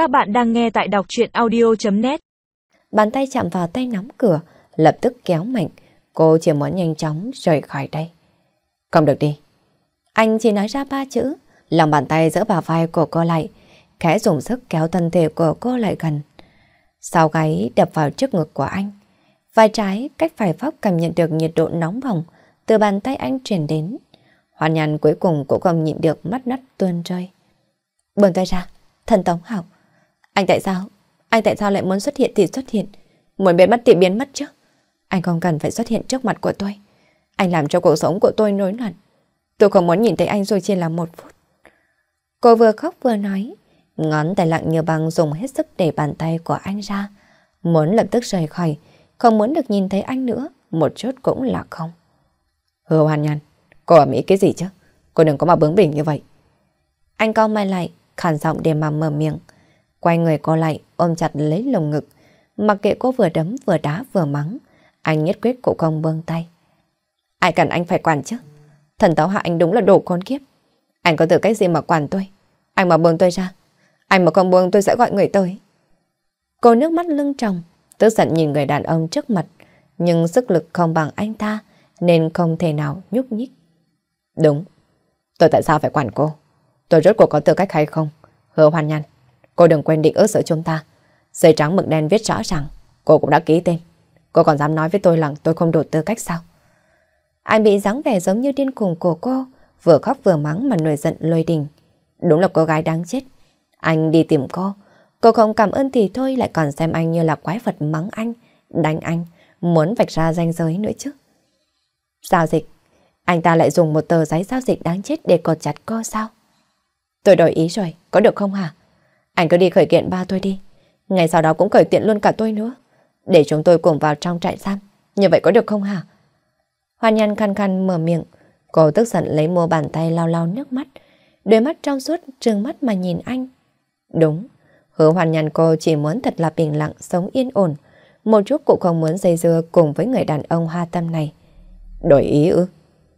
Các bạn đang nghe tại đọc chuyện audio.net Bàn tay chạm vào tay nắm cửa, lập tức kéo mạnh. Cô chỉ muốn nhanh chóng rời khỏi đây. Không được đi. Anh chỉ nói ra ba chữ, lòng bàn tay giữa bà vai của cô lại, khẽ dùng sức kéo thân thể của cô lại gần. Sau gáy đập vào trước ngực của anh. Vai trái cách phải vóc cảm nhận được nhiệt độ nóng bỏng từ bàn tay anh truyền đến. Hoàn nhàn cuối cùng cũng không nhịn được mắt nắt tuôn rơi. Buông tay ra, thần tống học. Anh tại sao? Anh tại sao lại muốn xuất hiện thì xuất hiện? Muốn biến mất thì biến mất chứ? Anh không cần phải xuất hiện trước mặt của tôi. Anh làm cho cuộc sống của tôi nối loạn. Tôi không muốn nhìn thấy anh rồi chỉ là một phút. Cô vừa khóc vừa nói. Ngón tay lặng như băng dùng hết sức để bàn tay của anh ra. Muốn lập tức rời khỏi, không muốn được nhìn thấy anh nữa, một chút cũng là không. Hứa hoàn nhàn, cô ở Mỹ cái gì chứ? Cô đừng có mà bướng bỉnh như vậy. Anh cao mai lại, khàn giọng để mà mở miệng. Quay người cô lại, ôm chặt lấy lồng ngực. Mặc kệ cô vừa đấm vừa đá vừa mắng, anh nhất quyết cũng không buông tay. Ai cần anh phải quản chứ? Thần táo hạ anh đúng là đồ con kiếp. Anh có tư cách gì mà quản tôi? Anh mà buông tôi ra. Anh mà không buông tôi sẽ gọi người tới. Cô nước mắt lưng tròng, tức giận nhìn người đàn ông trước mặt. Nhưng sức lực không bằng anh ta, nên không thể nào nhúc nhích. Đúng. Tôi tại sao phải quản cô? Tôi rốt cuộc có tư cách hay không? Hứa hoàn nhăn. Cô đừng quên định ước giữa chúng ta. Giấy trắng mực đen viết rõ ràng. Cô cũng đã ký tên. Cô còn dám nói với tôi rằng tôi không đủ tư cách sao? Anh bị dáng vẻ giống như điên cuồng của cô. Vừa khóc vừa mắng mà nổi giận lôi đình. Đúng là cô gái đáng chết. Anh đi tìm cô. Cô không cảm ơn thì thôi lại còn xem anh như là quái vật mắng anh, đánh anh, muốn vạch ra danh giới nữa chứ. Giao dịch. Anh ta lại dùng một tờ giấy giao dịch đáng chết để cột chặt cô sao? Tôi đổi ý rồi, có được không hả? Anh cứ đi khởi kiện ba tôi đi. Ngày sau đó cũng khởi kiện luôn cả tôi nữa. Để chúng tôi cùng vào trong trại giam. Như vậy có được không hả? Hoa nhăn khăn khăn mở miệng. Cô tức giận lấy mua bàn tay lau lau nước mắt. Đôi mắt trong suốt trừng mắt mà nhìn anh. Đúng. Hứa hoàn nhàn cô chỉ muốn thật là bình lặng, sống yên ổn. Một chút cũng không muốn dây dưa cùng với người đàn ông hoa tâm này. Đổi ý ư?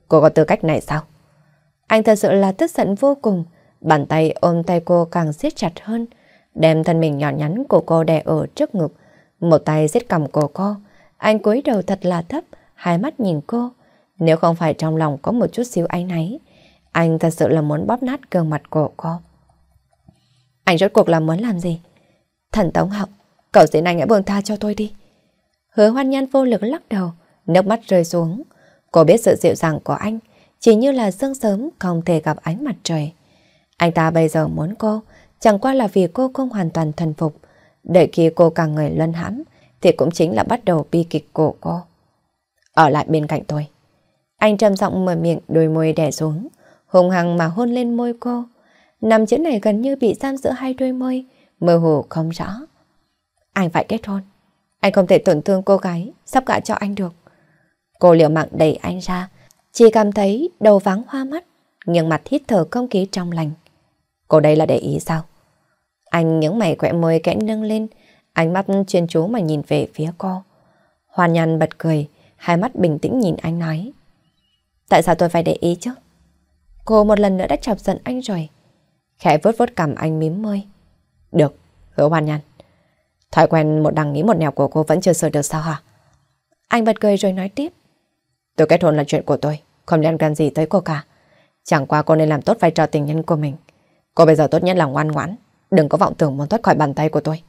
Cô có tư cách này sao? Anh thật sự là tức giận vô cùng. Bàn tay ôm tay cô càng siết chặt hơn, đem thân mình nhỏ nhắn của cô đè ở trước ngực. Một tay siết cầm cổ cô, anh cúi đầu thật là thấp, hai mắt nhìn cô. Nếu không phải trong lòng có một chút xíu áy náy, anh thật sự là muốn bóp nát gương mặt của cô. Anh rốt cuộc là muốn làm gì? Thần Tống Học, cậu xin anh hãy buông tha cho tôi đi. Hứa hoan nhan vô lực lắc đầu, nước mắt rơi xuống. Cô biết sự dịu dàng của anh, chỉ như là sương sớm không thể gặp ánh mặt trời. Anh ta bây giờ muốn cô, chẳng qua là vì cô không hoàn toàn thần phục. Đợi khi cô càng người luân hãm, thì cũng chính là bắt đầu bi kịch của cô. Ở lại bên cạnh tôi. Anh trầm giọng mở miệng đôi môi đè xuống, hùng hăng mà hôn lên môi cô. Nằm chữ này gần như bị giam giữa hai đôi môi, mơ hồ không rõ. Anh phải kết hôn. Anh không thể tổn thương cô gái, sắp gả cho anh được. Cô liều mạng đẩy anh ra, chỉ cảm thấy đầu vắng hoa mắt, nhưng mặt hít thở không khí trong lành. Cô đây là để ý sao? Anh những mày quẹ môi kẽ nâng lên, ánh mắt chuyên chú mà nhìn về phía cô. Hoàn nhàn bật cười, hai mắt bình tĩnh nhìn anh nói. Tại sao tôi phải để ý chứ? Cô một lần nữa đã chọc giận anh rồi. Khẽ vớt vớt cầm anh mím môi. Được, hứa hoàn nhàn. Thói quen một đằng nghĩ một nẻo của cô vẫn chưa sửa được sao hả? Anh bật cười rồi nói tiếp. Tôi kết hôn là chuyện của tôi, không liên quan gì tới cô cả. Chẳng qua cô nên làm tốt vai trò tình nhân của mình. Cô bây giờ tốt nhất là ngoan ngoãn, đừng có vọng tưởng muốn thoát khỏi bàn tay của tôi.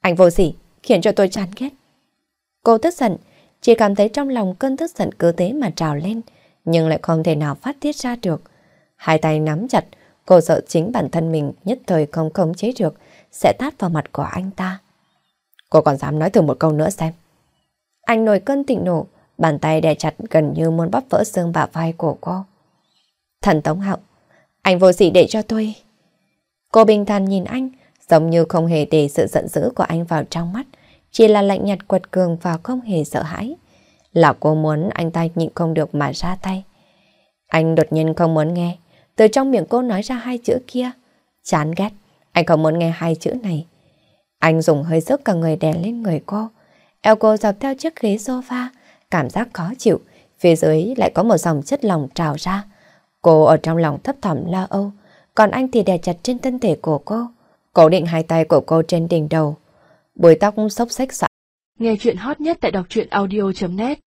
Anh vô sỉ, khiến cho tôi chán ghét. Cô tức giận, chỉ cảm thấy trong lòng cơn tức giận cứ thế mà trào lên, nhưng lại không thể nào phát tiết ra được. Hai tay nắm chặt, cô sợ chính bản thân mình nhất thời không khống chế được, sẽ tát vào mặt của anh ta. Cô còn dám nói thử một câu nữa xem. Anh nổi cơn tịnh nổ, bàn tay đè chặt gần như muốn bóp vỡ xương bả vai của cô. Thần Tống Hạo, anh vô sỉ để cho tôi. Cô bình thản nhìn anh, giống như không hề để sự giận dữ của anh vào trong mắt, chỉ là lạnh nhạt quật cường và không hề sợ hãi. Là cô muốn anh ta nhịn không được mà ra tay. Anh đột nhiên không muốn nghe, từ trong miệng cô nói ra hai chữ kia. Chán ghét, anh không muốn nghe hai chữ này. Anh dùng hơi sức cả người đè lên người cô. Eo cô dọc theo chiếc ghế sofa, cảm giác khó chịu, phía dưới lại có một dòng chất lòng trào ra. Cô ở trong lòng thấp thỏm lo âu, còn anh thì đè chặt trên thân thể của cô. cố định hai tay của cô trên đỉnh đầu. Bùi tóc xốc xách xõa. Nghe chuyện hot nhất tại đọc truyện audio.net